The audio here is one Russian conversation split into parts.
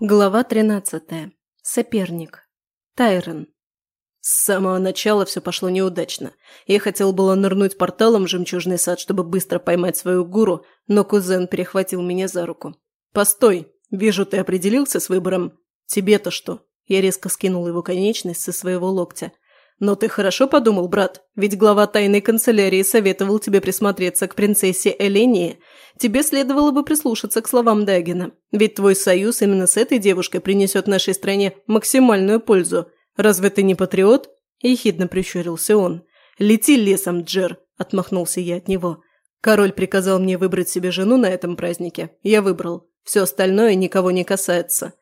Глава 13. Соперник. Тайрон. С самого начала все пошло неудачно. Я хотел было нырнуть порталом в жемчужный сад, чтобы быстро поймать свою гуру, но кузен перехватил меня за руку. «Постой! Вижу, ты определился с выбором. Тебе-то что?» Я резко скинул его конечность со своего локтя. «Но ты хорошо подумал, брат? Ведь глава тайной канцелярии советовал тебе присмотреться к принцессе Элении. Тебе следовало бы прислушаться к словам Дагина. Ведь твой союз именно с этой девушкой принесет нашей стране максимальную пользу. Разве ты не патриот?» Ехидно прищурился он. «Лети лесом, Джер!» – отмахнулся я от него. «Король приказал мне выбрать себе жену на этом празднике. Я выбрал. Все остальное никого не касается.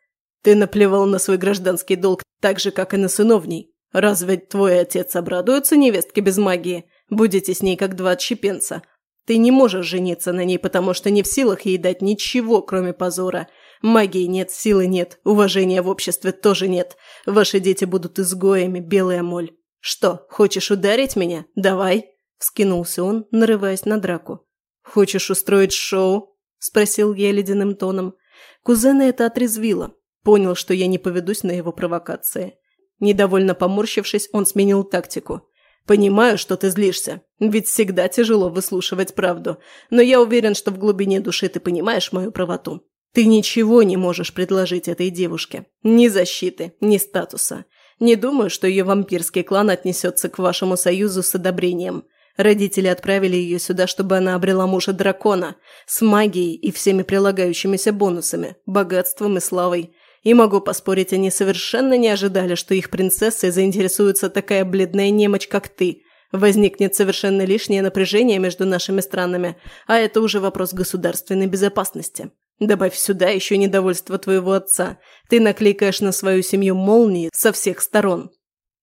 Ты наплевал на свой гражданский долг так же, как и на сыновний. Разве твой отец обрадуется невестке без магии? Будете с ней как два отщепенца. Ты не можешь жениться на ней, потому что не в силах ей дать ничего, кроме позора. Магии нет, силы нет, уважения в обществе тоже нет. Ваши дети будут изгоями, белая моль. Что, хочешь ударить меня? Давай!» Вскинулся он, нарываясь на драку. «Хочешь устроить шоу?» – спросил я ледяным тоном. Кузена это отрезвило. Понял, что я не поведусь на его провокации. Недовольно поморщившись, он сменил тактику. «Понимаю, что ты злишься, ведь всегда тяжело выслушивать правду, но я уверен, что в глубине души ты понимаешь мою правоту. Ты ничего не можешь предложить этой девушке. Ни защиты, ни статуса. Не думаю, что ее вампирский клан отнесется к вашему союзу с одобрением. Родители отправили ее сюда, чтобы она обрела мужа дракона, с магией и всеми прилагающимися бонусами, богатством и славой. И могу поспорить, они совершенно не ожидали, что их принцессой заинтересуется такая бледная немочь, как ты. Возникнет совершенно лишнее напряжение между нашими странами, а это уже вопрос государственной безопасности. Добавь сюда еще недовольство твоего отца. Ты накликаешь на свою семью молнии со всех сторон.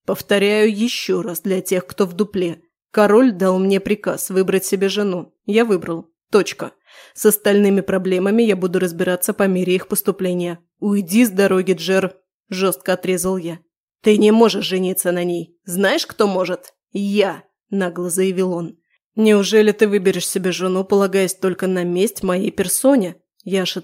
Повторяю еще раз для тех, кто в дупле. Король дал мне приказ выбрать себе жену. Я выбрал. Точка. С остальными проблемами я буду разбираться по мере их поступления. «Уйди с дороги, Джер!» – жестко отрезал я. «Ты не можешь жениться на ней. Знаешь, кто может?» «Я!» – нагло заявил он. «Неужели ты выберешь себе жену, полагаясь только на месть моей персоне?» Я аж.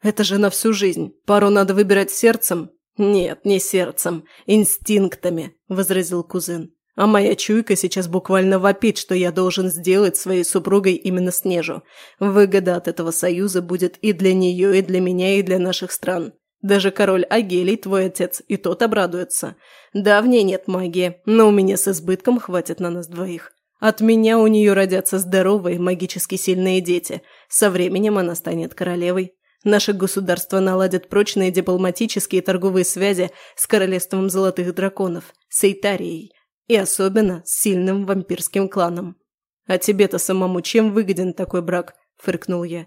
«Это же на всю жизнь. Пару надо выбирать сердцем?» «Нет, не сердцем. Инстинктами», – возразил кузен. «А моя чуйка сейчас буквально вопит, что я должен сделать своей супругой именно Снежу. Выгода от этого союза будет и для нее, и для меня, и для наших стран. Даже король Агелий, твой отец, и тот обрадуется. Да, в ней нет магии, но у меня с избытком хватит на нас двоих. От меня у нее родятся здоровые, магически сильные дети. Со временем она станет королевой. Наше государство наладит прочные дипломатические и торговые связи с королевством золотых драконов, с Эйтарией» И особенно с сильным вампирским кланом. «А тебе-то самому чем выгоден такой брак?» – фыркнул я.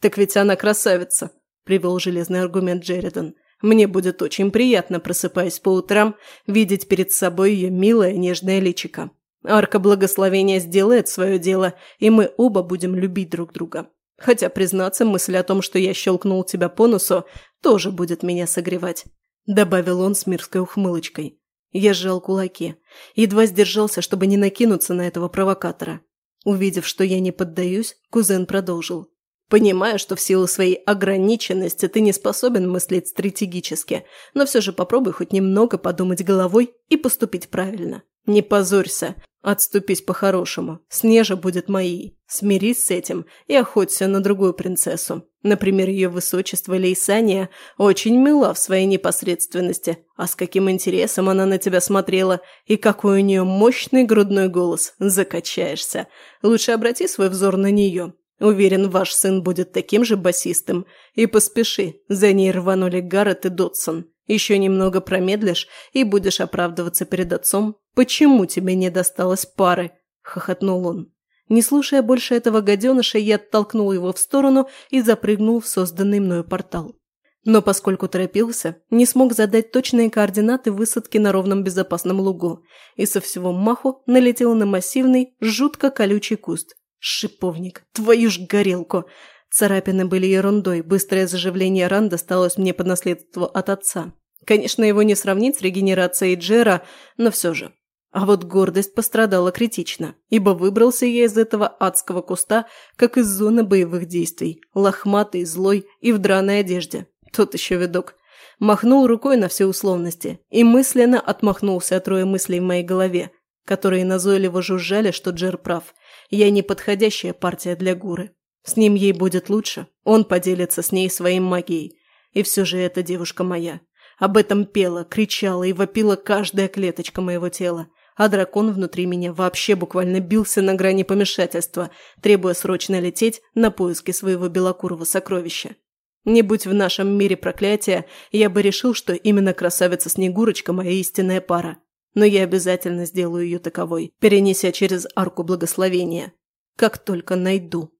«Так ведь она красавица», – привел железный аргумент Джеридан. «Мне будет очень приятно, просыпаясь по утрам, видеть перед собой ее милое нежное личико. Арка благословения сделает свое дело, и мы оба будем любить друг друга. Хотя, признаться, мысль о том, что я щелкнул тебя по носу, тоже будет меня согревать», – добавил он с мирской ухмылочкой. Я сжал кулаки. Едва сдержался, чтобы не накинуться на этого провокатора. Увидев, что я не поддаюсь, кузен продолжил. «Понимаю, что в силу своей ограниченности ты не способен мыслить стратегически, но все же попробуй хоть немного подумать головой и поступить правильно. Не позорься, отступись по-хорошему. Снежа будет моей. Смирись с этим и охоться на другую принцессу. Например, ее высочество Лейсания очень мила в своей непосредственности, а с каким интересом она на тебя смотрела, и какой у нее мощный грудной голос. Закачаешься. Лучше обрати свой взор на нее. Уверен, ваш сын будет таким же басистым. И поспеши, за ней рванули Гаррет и Дотсон. Еще немного промедлишь и будешь оправдываться перед отцом, почему тебе не досталось пары», – хохотнул он. Не слушая больше этого гаденыша, я оттолкнул его в сторону и запрыгнул в созданный мною портал. Но поскольку торопился, не смог задать точные координаты высадки на ровном безопасном лугу и со всего маху налетел на массивный, жутко колючий куст. Шиповник, твою ж горелку! Царапины были ерундой, быстрое заживление ран досталось мне по наследству от отца. Конечно, его не сравнить с регенерацией Джера, но все же. А вот гордость пострадала критично, ибо выбрался я из этого адского куста, как из зоны боевых действий, лохматый, злой и в драной одежде. Тот еще видок. Махнул рукой на все условности и мысленно отмахнулся от роя мыслей в моей голове, которые назойливо жужжали, что Джер прав. Я не подходящая партия для Гуры. С ним ей будет лучше, он поделится с ней своей магией. И все же эта девушка моя. Об этом пела, кричала и вопила каждая клеточка моего тела. А дракон внутри меня вообще буквально бился на грани помешательства, требуя срочно лететь на поиски своего белокурого сокровища. Не будь в нашем мире проклятия, я бы решил, что именно красавица Снегурочка моя истинная пара. Но я обязательно сделаю ее таковой, перенеся через арку благословения. Как только найду.